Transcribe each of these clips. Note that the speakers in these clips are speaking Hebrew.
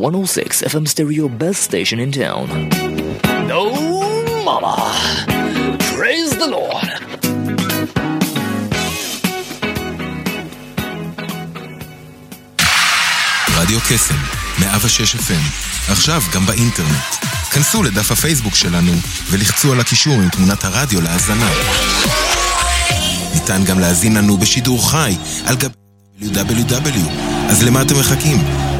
106 FM stereo best station in town. No mama. Praise the Lord. רדיו קסם, 106 FM, עכשיו גם באינטרנט. כנסו לדף הפייסבוק שלנו ולחצו על הקישור עם תמונת הרדיו להאזנה. ניתן גם להאזין לנו בשידור חי על גבי www. אז למה אתם מחכים?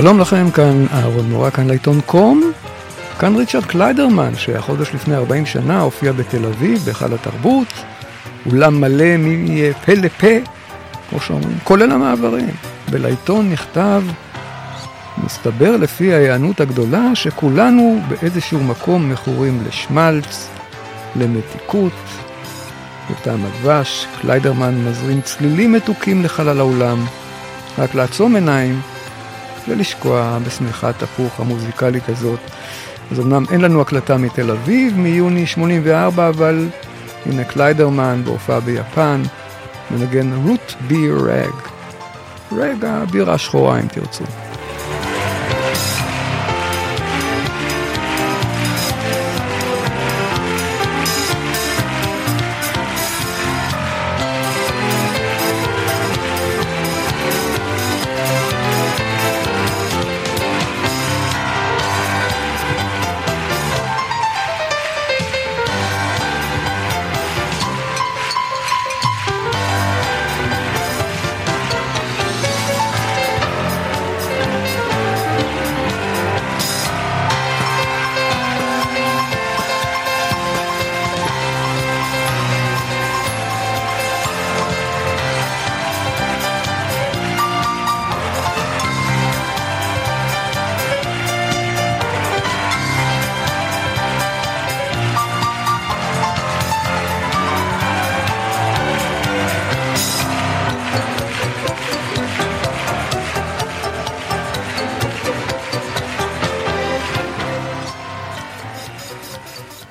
שלום לכם, כאן אהרון מורה, כאן לעיתון קום. כאן ריצ'רד קליידרמן, שהחודש לפני 40 שנה הופיע בתל אביב, בהיכל התרבות, אולם מלא מפה לפה, כמו שאומרים, כולל המעברים. ולעיתון נכתב, מסתבר לפי ההיענות הגדולה, שכולנו באיזשהו מקום מכורים לשמלץ, למתיקות. בטעם הדבש, קליידרמן מזרים צלילים מתוקים לחלל האולם, רק לעצום עיניים ולשקוע בשמיכת תפוח המוזיקלית הזאת. אז אמנם אין לנו הקלטה מתל אביב מיוני 84, אבל הנה קליידרמן בהופעה ביפן, מנגן רוט ביר רג. רג הבירה השחורה אם תרצו.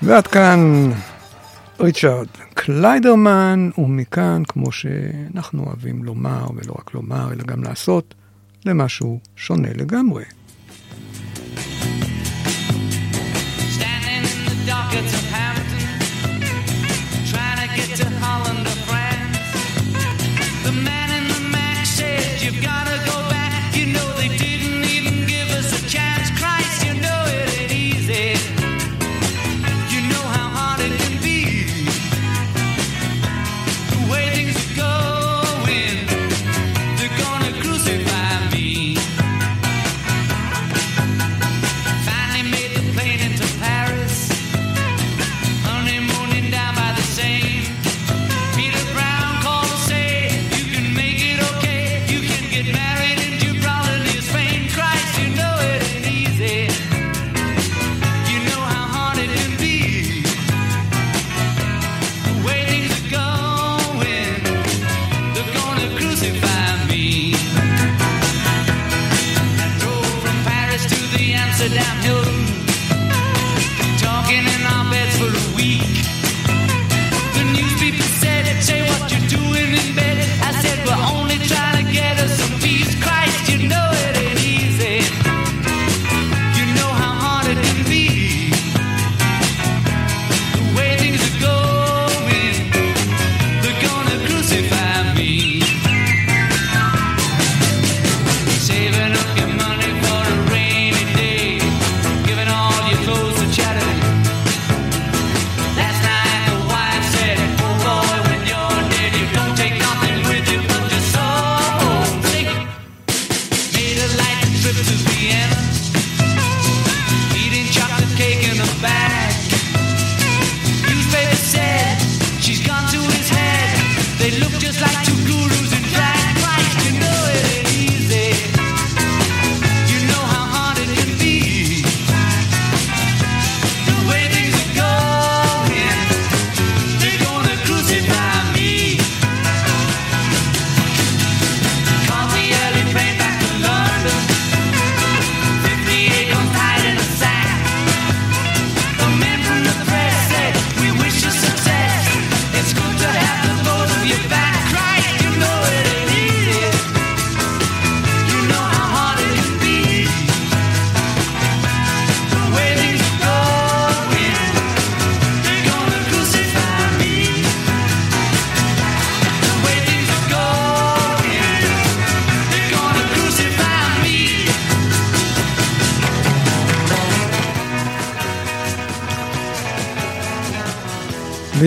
ועד כאן ריצ'רד קליידרמן, ומכאן, כמו שאנחנו אוהבים לומר, ולא רק לומר, אלא גם לעשות, למשהו שונה לגמרי.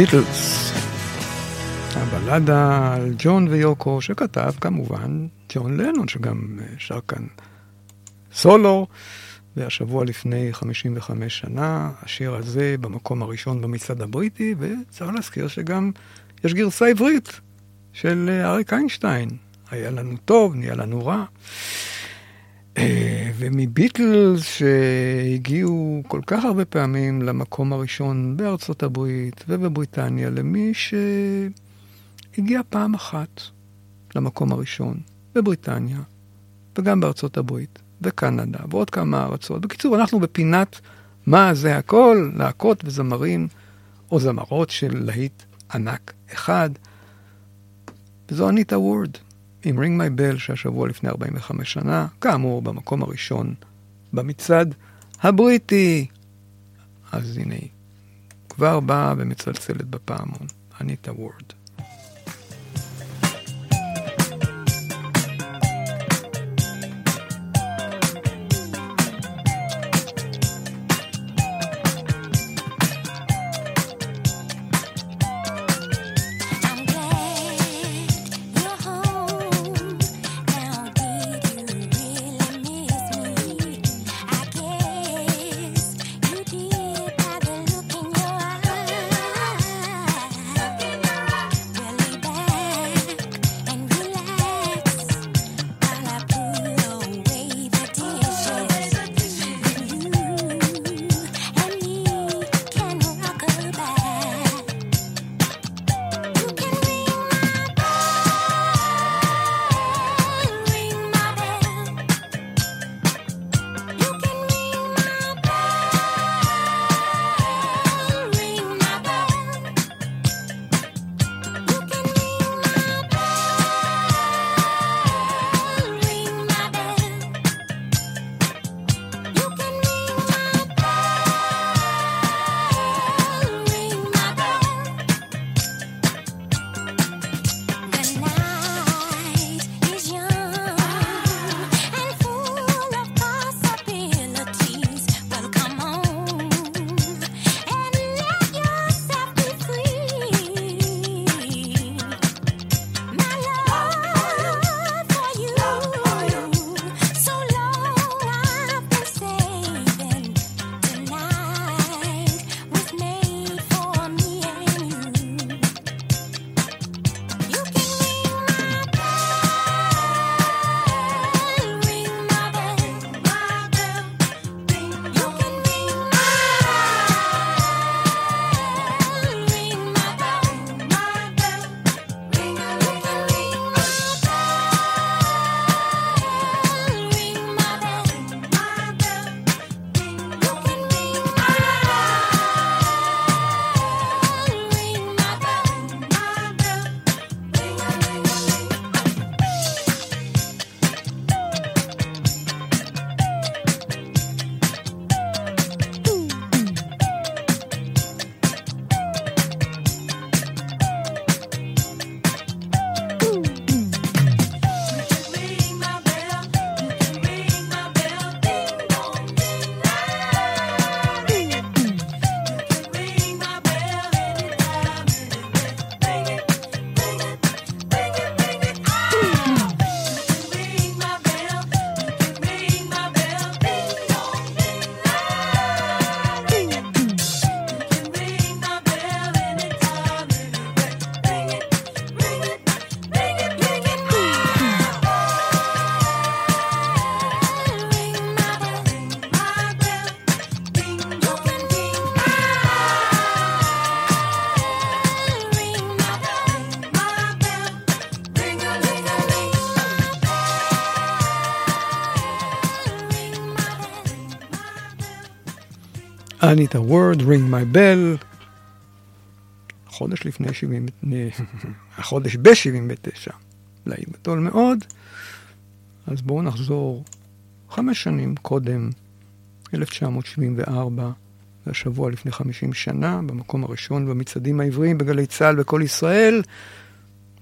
ביטלס. הבלדה על ג'ון ויוקו, שכתב כמובן ג'ון לנון, שגם אה, שר כאן סולו, והשבוע לפני 55 שנה, השיר הזה במקום הראשון במצעד הבריטי, וצריך להזכיר שגם יש גרסה עברית של אה, אריק איינשטיין. היה לנו טוב, נהיה לנו רע. אה, ומביטלס שהגיעו כל כך הרבה פעמים למקום הראשון בארצות הברית ובבריטניה, למי שהגיע פעם אחת למקום הראשון בבריטניה וגם בארצות הברית וקנדה ועוד כמה ארצות. בקיצור, אנחנו בפינת מה זה הכל, להקות וזמרים או זמרות של להיט ענק אחד, וזו אניטה וורד. עם רינג מי בל שהשבוע לפני 45 שנה, כאמור במקום הראשון במצעד הבריטי. אז הנה היא, כבר באה ומצלצלת בפעמון, אני את הוורד. אניטה וורד, Ring My חודש לפני 70, החודש ב-79, להיט גדול מאוד. אז בואו נחזור חמש שנים קודם, 1974, והשבוע לפני 50 שנה, במקום הראשון במצעדים העבריים בגלי צה"ל בכל ישראל,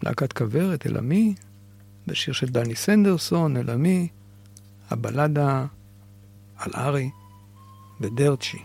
להקת כוורת, אל עמי, בשיר של דני סנדרסון, אל עמי, הבלדה על ארי ודרצ'י.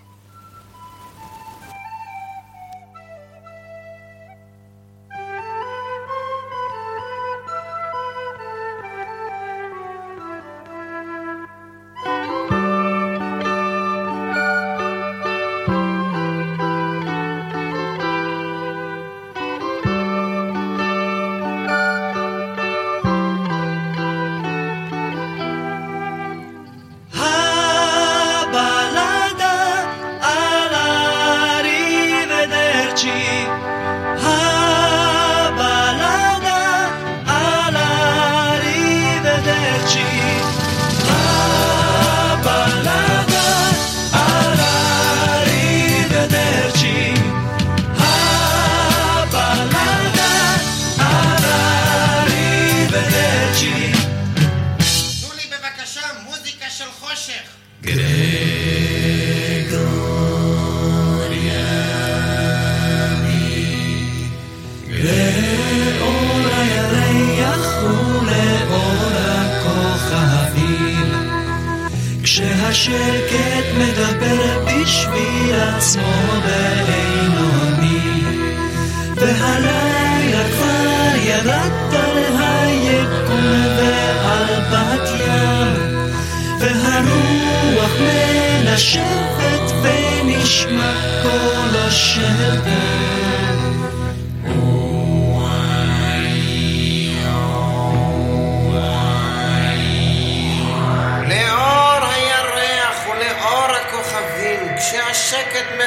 מנשבת ונשמע קולו של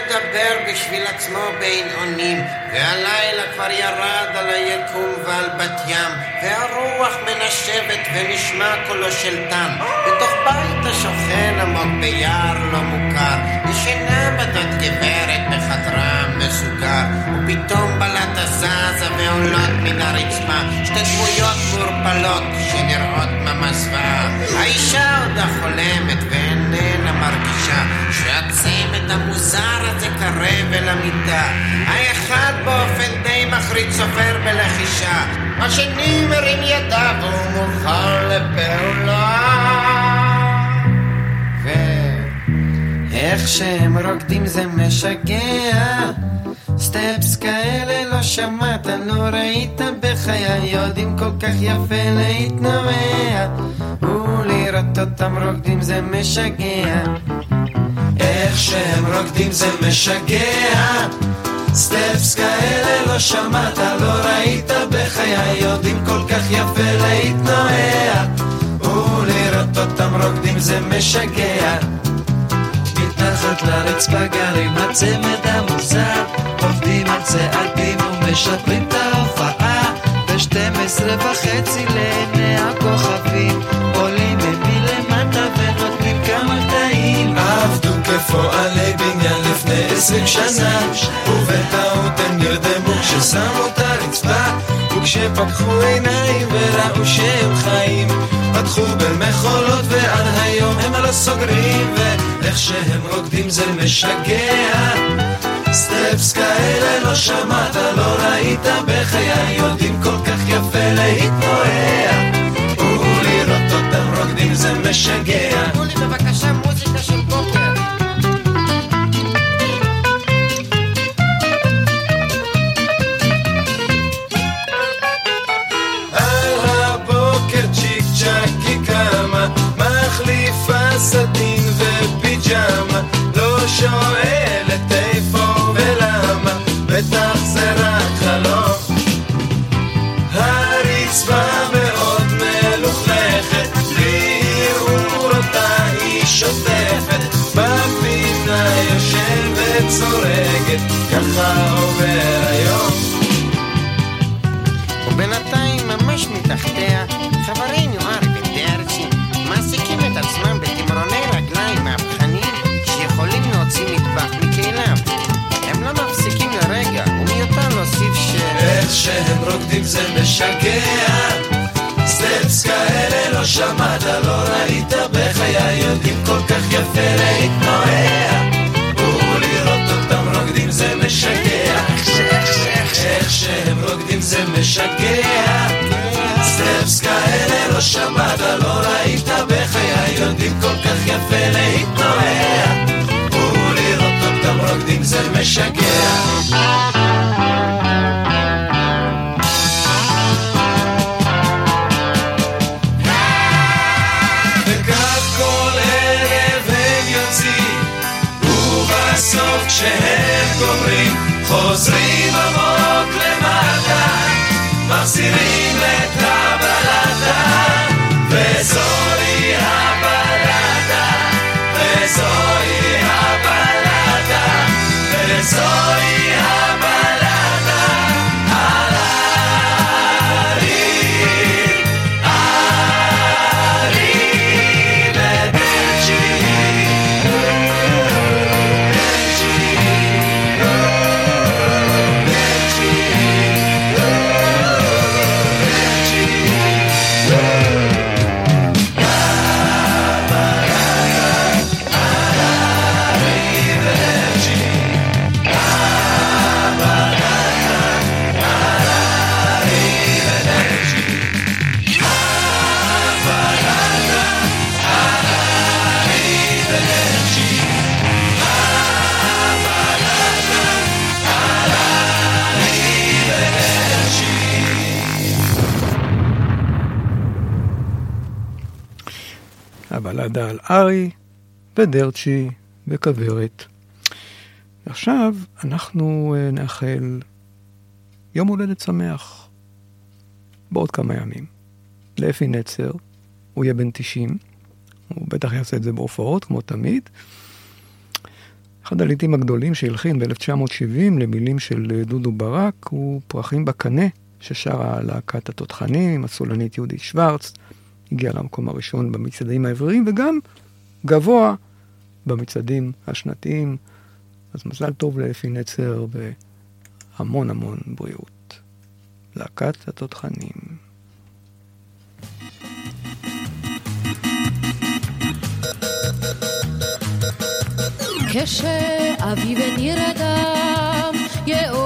מדבר בשביל עצמו בין אונים, והלילה כבר ירד על היקום ועל בת ים, והרוח מנשבת ונשמע קולו של טעם, בתוך בית השוכן עמוק ביער לא מוכר, ישנה בדות גברת בחדרה מסוגר, ופתאום בלטה זזה ועולות מן הרצפה, שתי דמויות מעורפלות שנראות ממש זוועה. האישה עודה חולמת ואיננה מרגישה שהצמד המוזר הזה קרב אל המיטה. האחד באופן די מחריד סופר בלחישה, השני מרים ידיו והוא מוכן לפעולה. ואיך שהם רוקדים זה משגע סטפס כאלה לא שמעת, לא ראית בחיי יודעים כל כך יפה להתנועע ולראות אותם רוקדים זה משגע. איך שהם רוקדים זה משגע. סטפס כאלה לא שמעת, לא ראית בחיי יודעים כל כך יפה להתנועע. ולראות אותם רוקדים זה משגע. מתחת לרצפה גרים הצמד המוזר. עובדים על צעדים ומשפרים את ההופעה. ב-12 וחצי לעיני עשרים שנה ובטעות הם נרדמו כששמו את הרצפה וכשפקחו עיניים וראו שהם חיים פתחו במחולות ועד היום הם לא סוגרים ואיך שהם רוקדים זה משגע. סטפס כאלה לא שמעת, לא ראית בחיי יודעים כל כך יפה להתנועע ולראות אותם רוקדים זה משגע וצורגת, ככה עובר היום. ובינתיים ממש מתחתיה, חברי נוער ודרצ'י, מעסיקים את עצמם בתמרוני רגליים מהפכניים, שיכולים להוציא מטבח מכליו. הם לא מפסיקים לרגע, ומיותר להוסיף ש... איך שהם רוקדים זה משגע. סטפס כאלה לא שמעת, לא ראית בחיי, יודעים כל כך יפה להתנועע. משגע סטפס כאלה לא שמעת, לא ראית בחיי יודעים כל כך יפה להתנועע ולראות אותם רוקדים זה משגע. כשהם גומרים, חוזרים למטה, מחזירים את הבלטה, וזוהי הבלטה, וזוהי הבלטה, וזוהי הבלדה על ארי ודרצ'י וכוורת. עכשיו אנחנו אה, נאחל יום הולדת שמח בעוד כמה ימים. לאפי נצר, הוא יהיה בן 90, הוא בטח יעשה את זה בהופעות כמו תמיד. אחד הלעיתים הגדולים שהלחין ב-1970 למילים של אה, דודו ברק הוא פרחים בקנה ששרה להקת התותחנים הסולנית יהודית שוורץ. הגיע למקום הראשון במצעדים העבריים וגם גבוה במצעדים השנתיים. אז מזל טוב לאפי נצר והמון המון בריאות. להקת התותחנים. כשאביב נרדם, יאור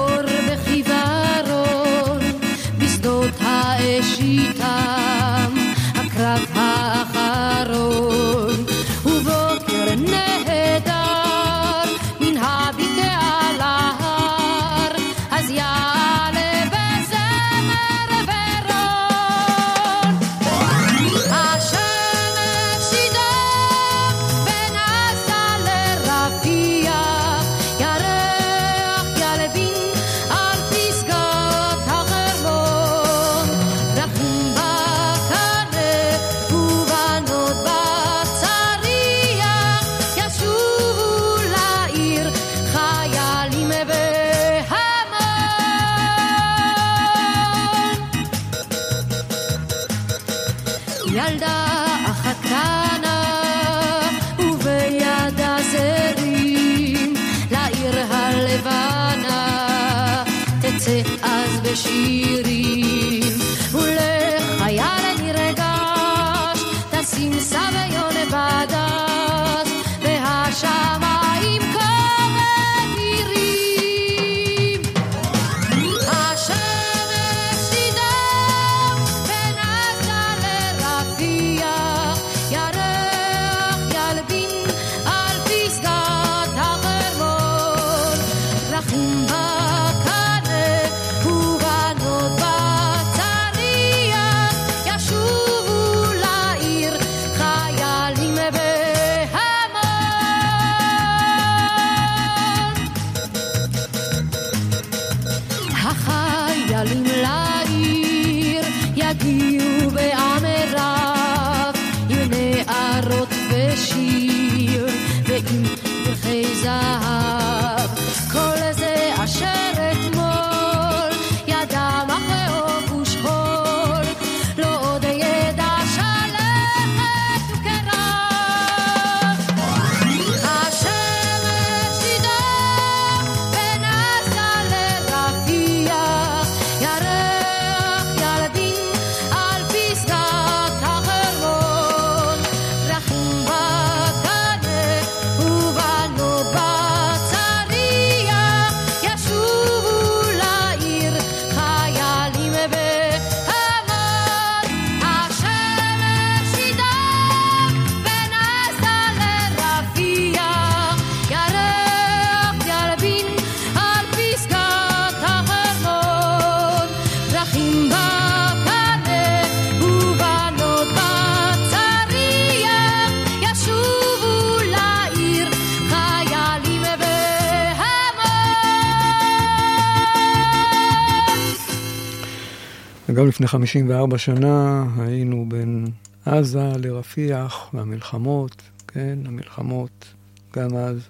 היום לפני 54 שנה היינו בין עזה לרפיח, והמלחמות, כן, המלחמות, גם אז.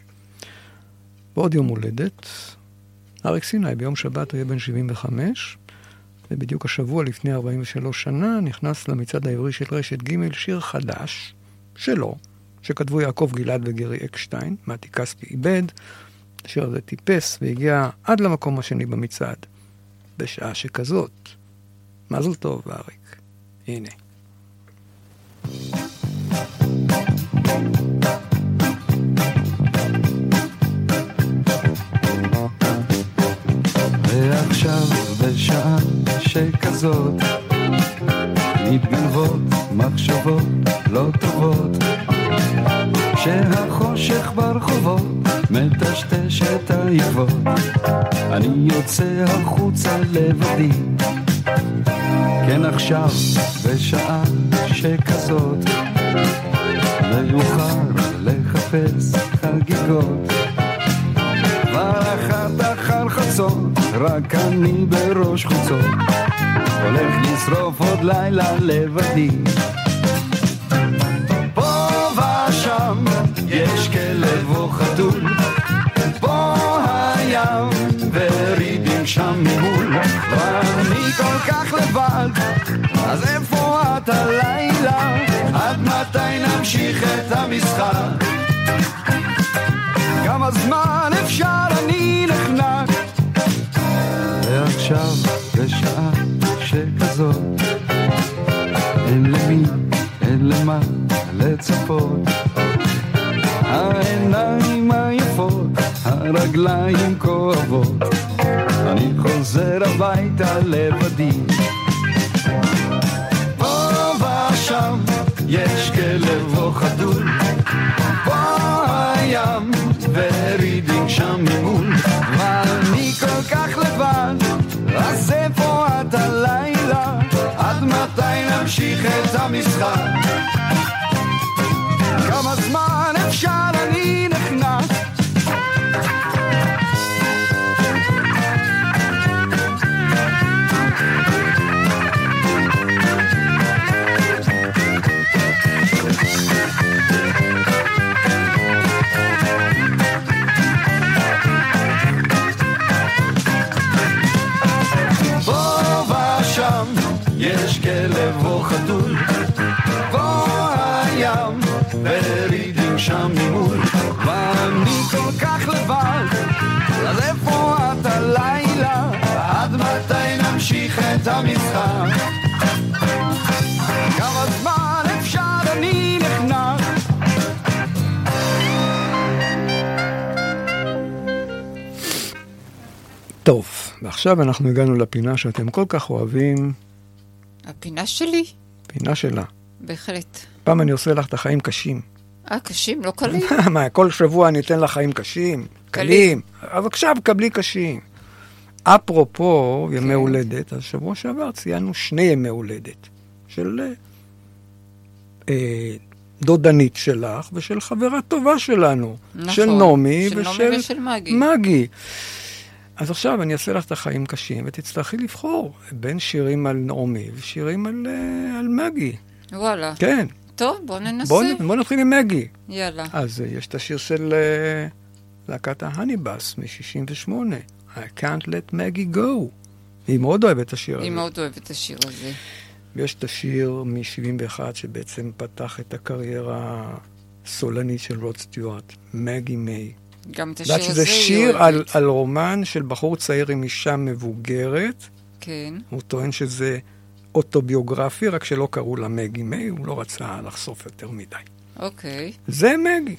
ועוד יום הולדת, אריק סיני ביום שבת יהיה בן 75, ובדיוק השבוע לפני 43 שנה נכנס למצעד העברי של רשת ג' שיר חדש שלו, שכתבו יעקב גלעד וגרי אקשטיין, מתי כספי איבד. השיר הזה טיפס והגיע עד למקום השני במצעד. בשעה שכזאת. מזל טוב, אריק. הנה. ועכשיו בשעה שכזאת מתגנבות מחשבות לא טובות כשהחושך ברחובות מטשטש את העקבות אני יוצא החוצה לבדי כן עכשיו בשעה שכזאת מאוחר לחפש חגיגות. כבר אחת אחר חצות, רק אני בראש חוצות, הולך לשרוף עוד לילה לבדי. פה ושם יש כלב או חתול, פה הים ורידים שם ואני כל כך לבד, אז איפה את הלילה? עד מתי נמשיך את המשחק? כמה זמן אפשר? אני נחנק. ועכשיו בשעה שכזאת אין למי, אין למה לצפות. העיניים היפות, הרגליים כואבות חוזר הביתה לבדי פה ושם יש כלב או חתול פה הים ורידים שם ממול ואני כל כך לבד אז איפה את הלילה? עד מתי נמשיך את המשחק? כמה זמן אפשר המשחק? כמה זמן אפשר אני נחנק? טוב, ועכשיו אנחנו הגענו לפינה שאתם כל כך אוהבים, הפינה שלי? פינה שלה. בהחלט. פעם אני עושה לך את החיים קשים. אה, קשים? לא קלים? מה, כל שבוע אני אתן לך חיים קשים? קלים. אז עכשיו קבלי קשים. אפרופו ימי כן. הולדת, אז שבוע שעבר ציינו שני ימי הולדת של אה, אה, דודנית שלך ושל חברה טובה שלנו, נכון, של נעמי של ושל ושל מגי. מגי. אז עכשיו אני אעשה לך את החיים קשים, ותצטרכי לבחור בין שירים על נעמי ושירים על, אה, על מגי. וואלה. כן. טוב, בוא ננסה. בואו בוא נתחיל עם מגי. יאללה. אז אה, יש את השיר של להקת ההניבאס מ-68, I can't let Maggie go. היא מאוד אוהבת את השיר הזה. היא מאוד אוהבת את השיר הזה. ויש את השיר מ-71 שבעצם פתח את הקריירה הסולנית של רוד סטיוארט, מגי מיי. גם את השיר הזה שזה היא שיר אוהבת. על, על רומן של בחור צעיר עם אישה מבוגרת. כן. הוא טוען שזה אוטוביוגרפי, רק שלא קראו לה מגי מיי, הוא לא רצה לחשוף יותר מדי. אוקיי. זה מגי.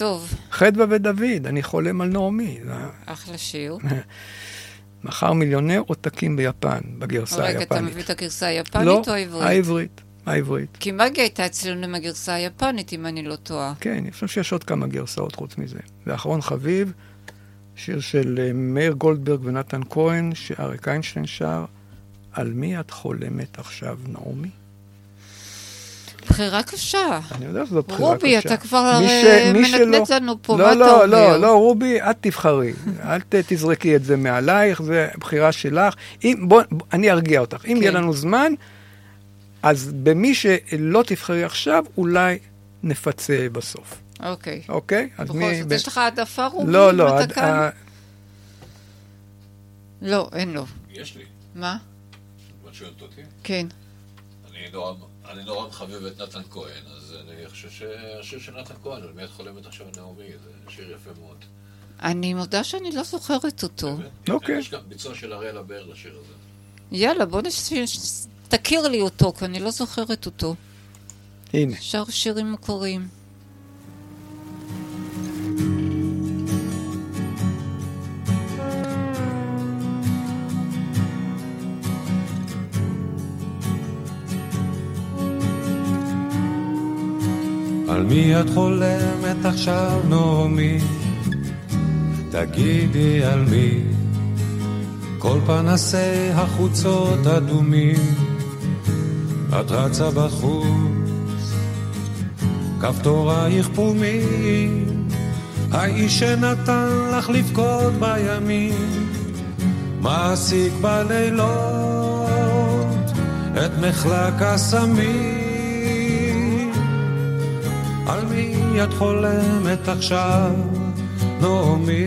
טוב, חדווה ודוד, אני חולם על נעמי. אחלה שיר. מכר מיליוני עותקים ביפן, בגרסה רגע, היפנית. אתה מביא את הגרסה היפנית לא, או העברית? העברית. העברית. כי מגי הייתה אצלנו עם הגרסה היפנית, אם אני לא טועה. כן, אני חושב שיש עוד כמה גרסאות חוץ מזה. ואחרון חביב, שיר של אה, מאיר גולדברג ונתן כהן, שאריק איינשטיין שר, על מי את חולמת עכשיו, נעמי? בחירה קשה. אני יודע שזו בחירה רובי, קשה. אתה כבר מי הרי ש- מי מנדנד שלא- לנו פה, לא, מה אתה לא, אומר? לא, לא, רובי, את תבחרי. אל ת- תזרקי את זה מעלייך, זה בחירה שלך. אם, בוא, בוא, אני ארגיע אותך. אם כן. יהיה לנו זמן, אז במי שלא תבחרי עכשיו, אולי נפצה בסוף. אוקיי. אוקיי? אז בכל מי... זאת, ב- יש לך העדפה, רובי? לא, אם לא. אתה עד- כאן? ה- לא, אין לו. יש לי. מה? את שואלת אותי? כן. אני נורא, אני נורא מחבב את נתן כהן, אז אני חושב שהשיר של נתן כהן, על מי את חולמת עכשיו נעמי, זה שיר יפה מאוד. אני מודה שאני לא זוכרת אותו. אוקיי. יש גם ביצוע של אריאל הבר לשיר הזה. יאללה, בוא נש... ש- תכיר לי אותו, כי אני לא זוכרת אותו. הנה. שר שירים מוכרים. על מי את חולמת עכשיו, נעמי? תגידי על מי? כל פנסי החוצות אדומים, את רצה בחוץ, כפתורייך פרומים, האיש שנתן לך לבכות בימים, מעסיק בלילות את מחלק הסמים. את חולמת עכשיו, נעמי?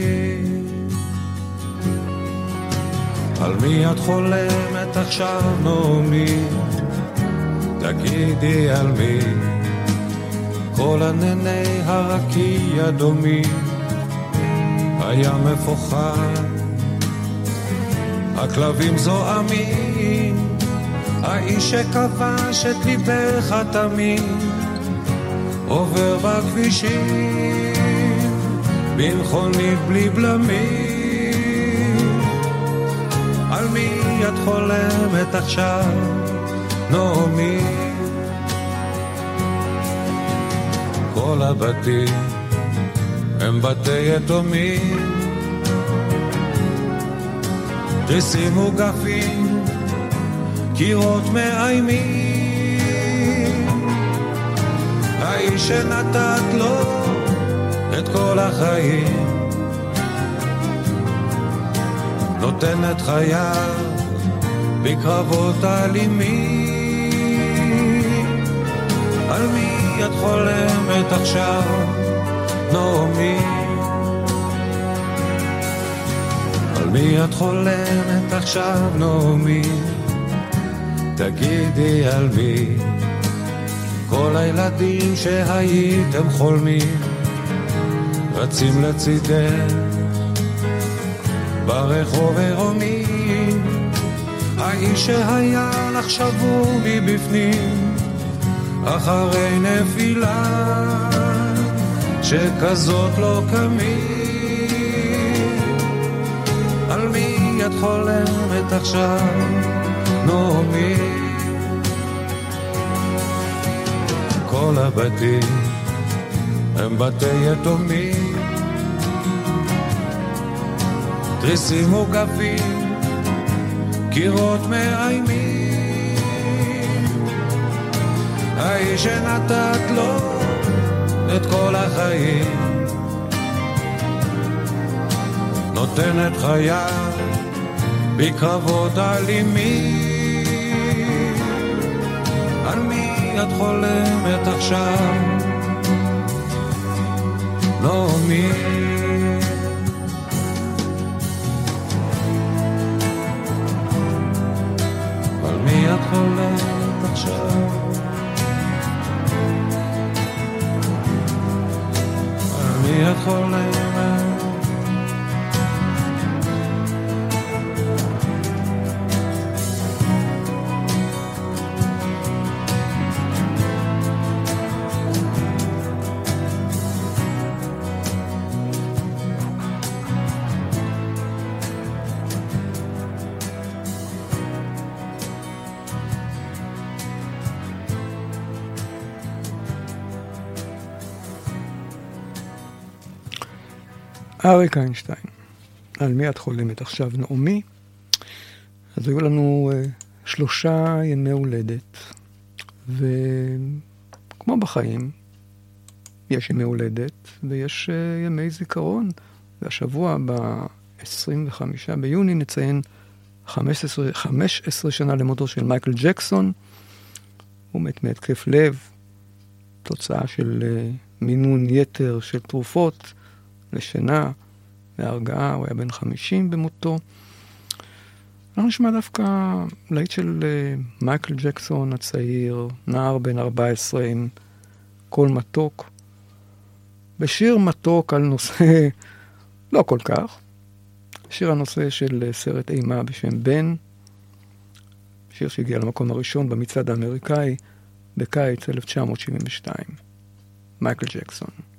על מי את חולמת עכשיו, נעמי? תגידי על מי? כל ענני הרקיע דומים, הים מפוחד, הכלבים זועמים, האיש שכבש את ליבך תמיד. עובר בכבישים, במכונית בלי בלמים. על מי את חולמת עכשיו, נעמי? כל הבתים הם בתי יתומים, תריסים מוגפים, קירות מאיימים. האיש שנתת לו את כל החיים, נותן את חייו בקרבות אלימים. על מי את חולמת עכשיו, נעמי? על מי את חולמת עכשיו, נעמי? תגידי על מי? כל הילדים שהייתם חולמים, רצים לצידך, ברחוב עירומים, האיש שהיה לך שבור מבפנים, אחרי נפילה, שכזאת לא קמים. על מי את חולמת עכשיו, נעמי? כל הבתים הם בתי יתומים, תריסים מוגפים, קירות מאיימים. האיש שנתת לו את כל החיים, נותן את חייו בקרבות אלימים. את חולמת עכשיו? נעמי. על מי את חולמת עכשיו? על מי את חולמת? אריק איינשטיין, על מי את חולמת עכשיו, נעמי? אז היו לנו uh, שלושה ימי הולדת, כמו בחיים, יש ימי הולדת ויש uh, ימי זיכרון. והשבוע, ב-25 ביוני, נציין 15, 15 שנה למותו של מייקל ג'קסון. הוא מת מהתקף לב, תוצאה של uh, מינון יתר של תרופות לשינה והרגעה, הוא היה בן 50 במותו. אנחנו נשמע דווקא להיט של uh, מייקל ג'קסון הצעיר, נער בן 14 עם קול מתוק. בשיר מתוק על נושא לא כל כך, שיר הנושא של uh, סרט אימה בשם בן, שיר שהגיע למקום הראשון במצעד האמריקאי בקיץ 1972. מייקל ג'קסון.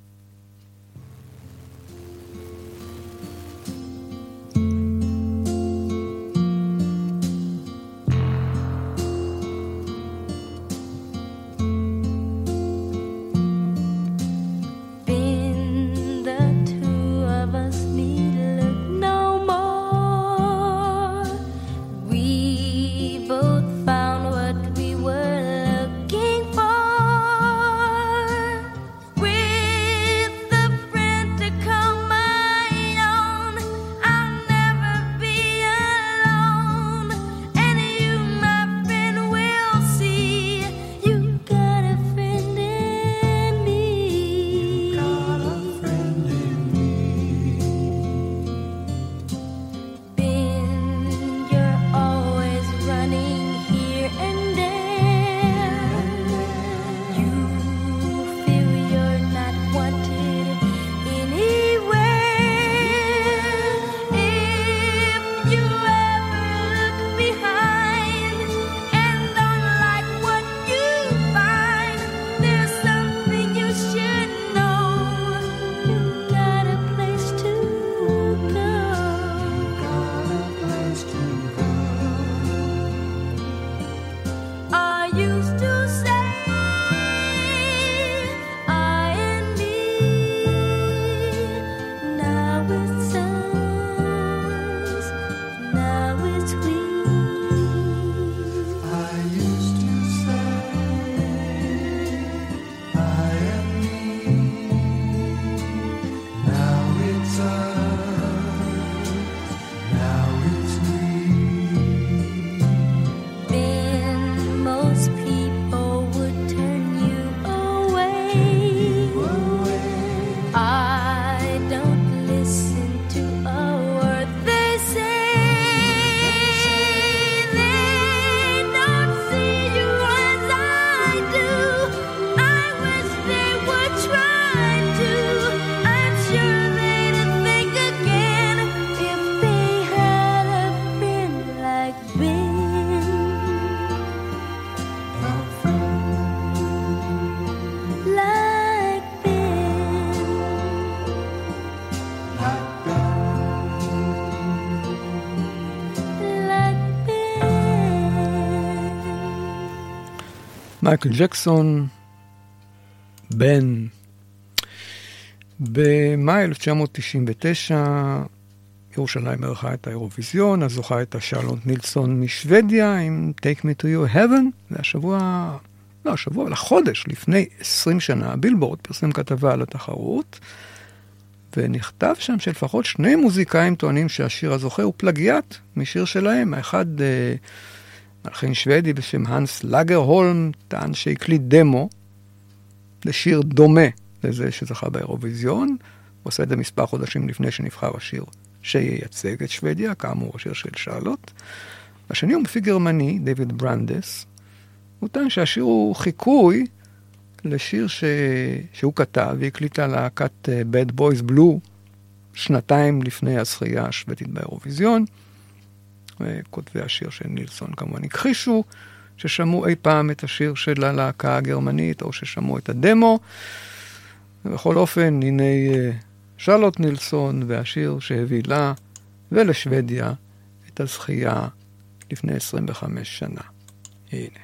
מייקל ג'קסון, בן. במאי 1999 ירושלים ערכה את האירוויזיון, הזוכה הייתה שרלוט נילסון משוודיה עם Take Me to Your Heaven, זה השבוע, לא השבוע, אלא החודש לפני 20 שנה, הבילבורד פרסם כתבה על התחרות, ונכתב שם שלפחות שני מוזיקאים טוענים שהשיר הזוכה הוא פלגיאט משיר שלהם, האחד אה, מלחין שוודי בשם הנס לגרהולם טען שהקליט דמו לשיר דומה לזה שזכה באירוויזיון. הוא עשה את זה מספר חודשים לפני שנבחר השיר שייצג את שוודיה, כאמור השיר של שרלוט. השני הוא מפיק גרמני, דויד ברנדס. הוא טען שהשיר הוא חיקוי לשיר ש... שהוא כתב והקליט על להקת אה, Bad Boys Blue שנתיים לפני הזכייה השוודית באירוויזיון. וכותבי השיר של נילסון כמובן הכחישו ששמעו אי פעם את השיר של הלהקה הגרמנית או ששמעו את הדמו. ובכל אופן, הנה אה, שרלוט נילסון והשיר שהביא לה ולשוודיה את הזכייה לפני 25 שנה. הנה.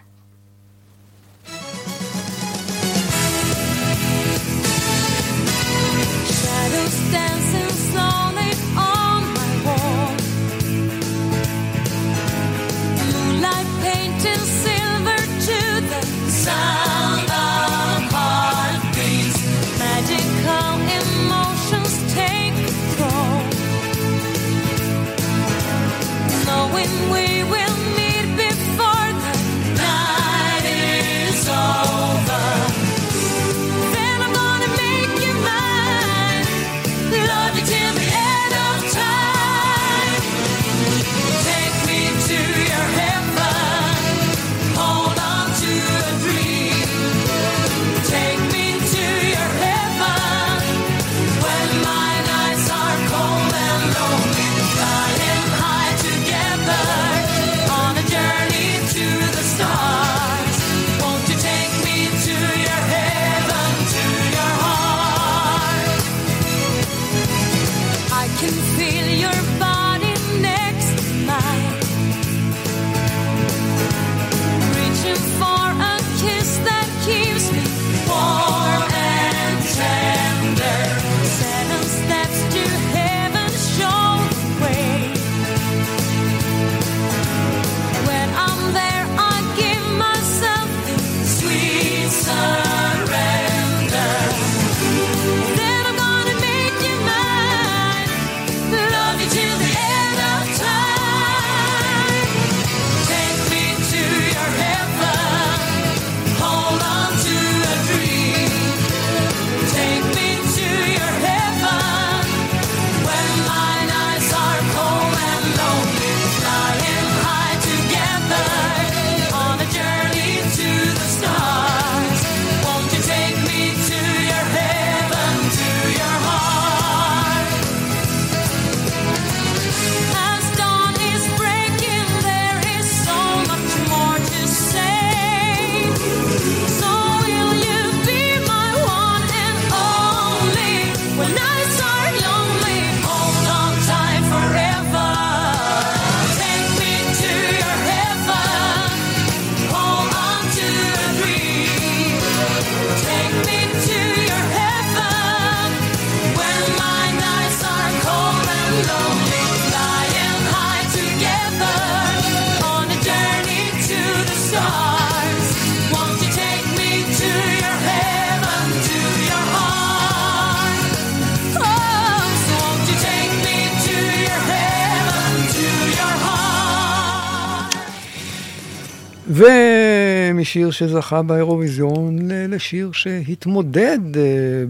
ומשיר שזכה באירוויזיון לשיר שהתמודד אה,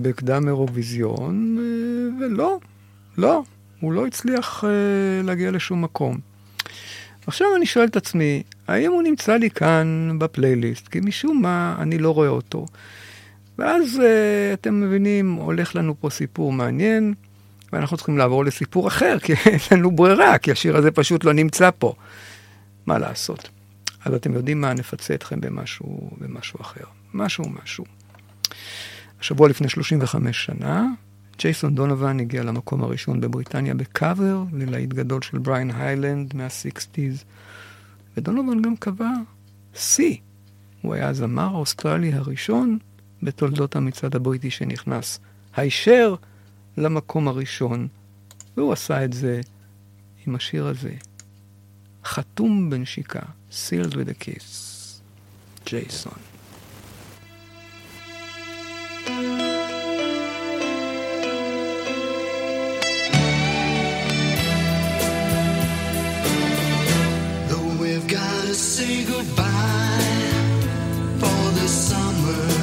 בקדם אירוויזיון, אה, ולא, לא, הוא לא הצליח אה, להגיע לשום מקום. עכשיו אני שואל את עצמי, האם הוא נמצא לי כאן בפלייליסט? כי משום מה אני לא רואה אותו. ואז אתם מבינים, הולך לנו פה סיפור מעניין, ואנחנו צריכים לעבור לסיפור אחר, כי אין לנו ברירה, כי השיר הזה פשוט לא נמצא פה. מה לעשות? אז אתם יודעים מה, נפצה אתכם במשהו, במשהו אחר. משהו משהו. השבוע לפני 35 שנה, ג'ייסון דונובן הגיע למקום הראשון בבריטניה בקאבר ללהיט גדול של בריין היילנד מה-60's, ודונובן גם קבע שיא. הוא היה הזמר האוסטרלי הראשון בתולדות המצעד הבריטי שנכנס הישר למקום הראשון, והוא עשה את זה עם השיר הזה, חתום בנשיקה, sealed with a kiss. Jason. Though we've gotta say goodbye for the summer.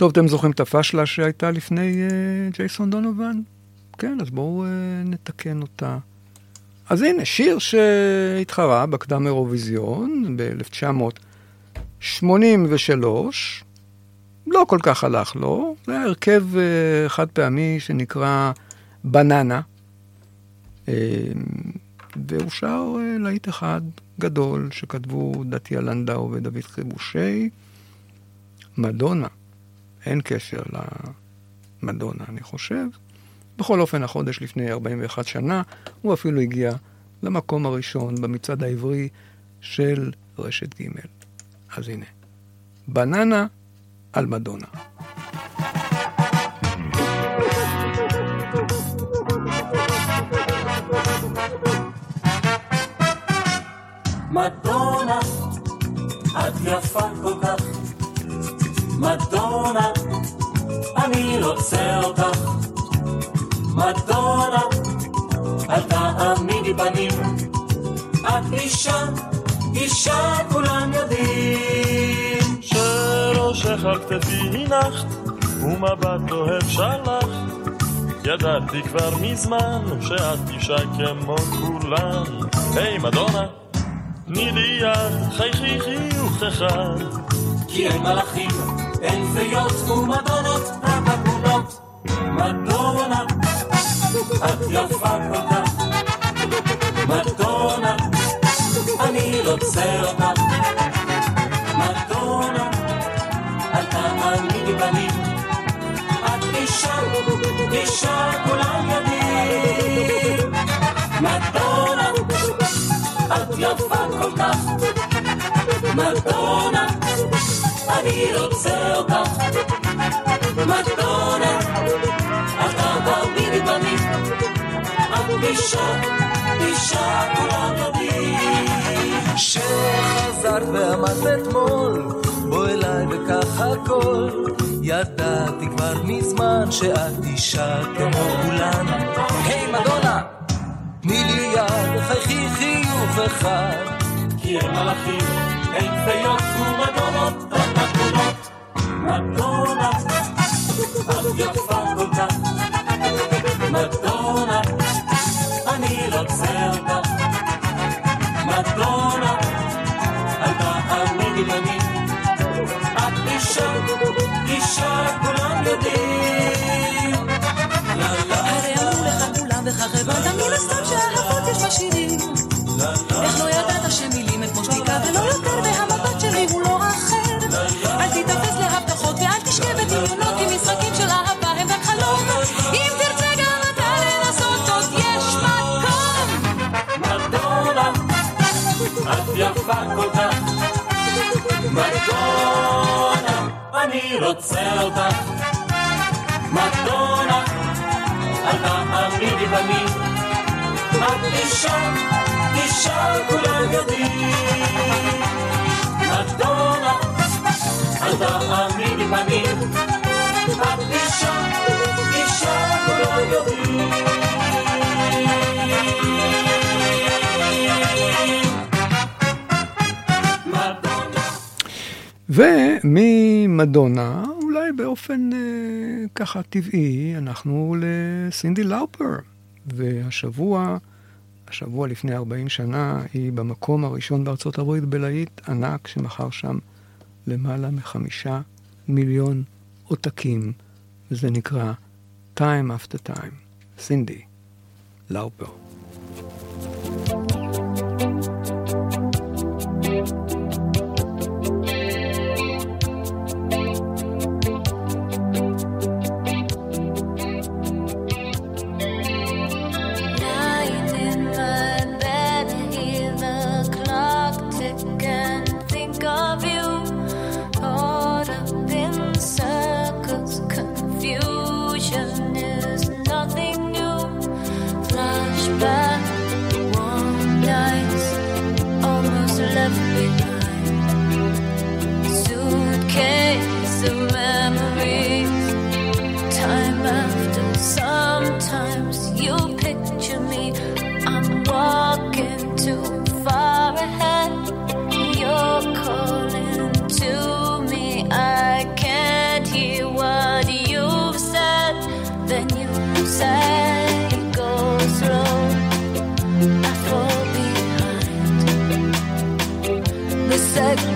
טוב, אתם זוכרים את הפשלה שהייתה לפני uh, ג'ייסון דונובן? כן, אז בואו uh, נתקן אותה. אז הנה, שיר שהתחרה בקדם אירוויזיון ב-1983, לא כל כך הלך לו, זה היה הרכב uh, חד פעמי שנקרא בננה, uh, והוא שר uh, להיט אחד גדול שכתבו דתיה לנדאו ודוד חיבושי, מדונה. אין קשר למדונה, אני חושב. בכל אופן, החודש לפני 41 שנה, הוא אפילו הגיע למקום הראשון במצעד העברי של רשת ג'. אז הנה, בננה על מדונה. מדונה, את יפה כל כך. מדונה, אני רוצה אותך. מדונה, אל תעמידי פנים. את אישה, אישה כולם יודעים. שראשך על כתפי הנחת, ומבט אוהב שלח. ידעתי כבר מזמן שאת אישה כמו כולן. היי מדונה, תני לי יד, חייכי חיוך אחד. כי אין מלאכים, אין פיות ומדונות, רק עגונות. מדונה, את יפה כל כך. מדונה, אני רוצה אותך. מדונה, אל תעמידי פנים. את אישה, אישה כולם יודעים. מדונה, את יפה כל כך. מדונה, אני רוצה אותך. מדונה, אתה תעמידי פנים. את אישה, אישה כולם יודעים. שחזרת ואמרת אתמול, בוא אליי וכך הכל. ידעתי כבר מזמן שאת אישה כמו כולן. היי מדונה, תני לי יד, חייכי חיוך אחד. כי אין מלאכים, אין פיות ומדונות. מדונה, את יפה יפה כל כך. מדונה, אני רוצה אותך. מדונה, אל תעמידי פנים. את אישה, אישה כולם יודעים. מדונה, אל תעמידי פנים. את אישה, אישה כולם יודעים. וממדונה, אולי באופן אה, ככה טבעי, אנחנו לסינדי לאופר. והשבוע, השבוע לפני 40 שנה, היא במקום הראשון בארצות הברית בלהיט ענק שמכר שם למעלה מחמישה מיליון עותקים, וזה נקרא Time After Time. סינדי לאופר. Lying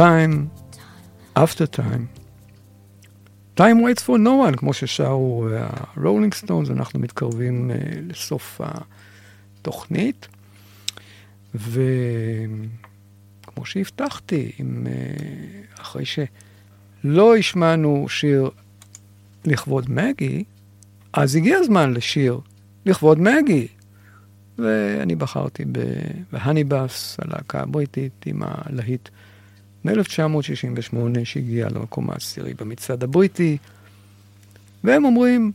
time after time. Time waits for no one, כמו ששרו uh, הרולינג סטונס, אנחנו מתקרבים uh, לסוף התוכנית. וכמו שהבטחתי, אם, uh, אחרי שלא השמענו שיר לכבוד מגי, אז הגיע הזמן לשיר לכבוד מגי. ואני בחרתי בהניבאס, הלהקה הבריטית, עם הלהיט. מ-1968 שהגיע למקום העשירי במצעד הבריטי, והם אומרים,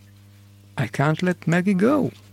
I can't let Maggie go.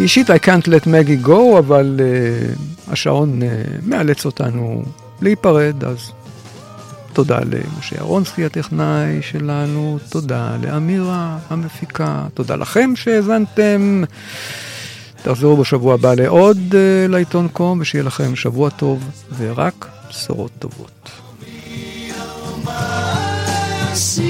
אישית I can't let Maggie go, אבל uh, השעון uh, מאלץ אותנו להיפרד, אז תודה למשה אהרונסקי הטכנאי שלנו, תודה לאמירה המפיקה, תודה לכם שהאזנתם. תחזרו בשבוע הבא לעוד uh, לעיתון קום, ושיהיה לכם שבוע טוב ורק בשורות טובות. see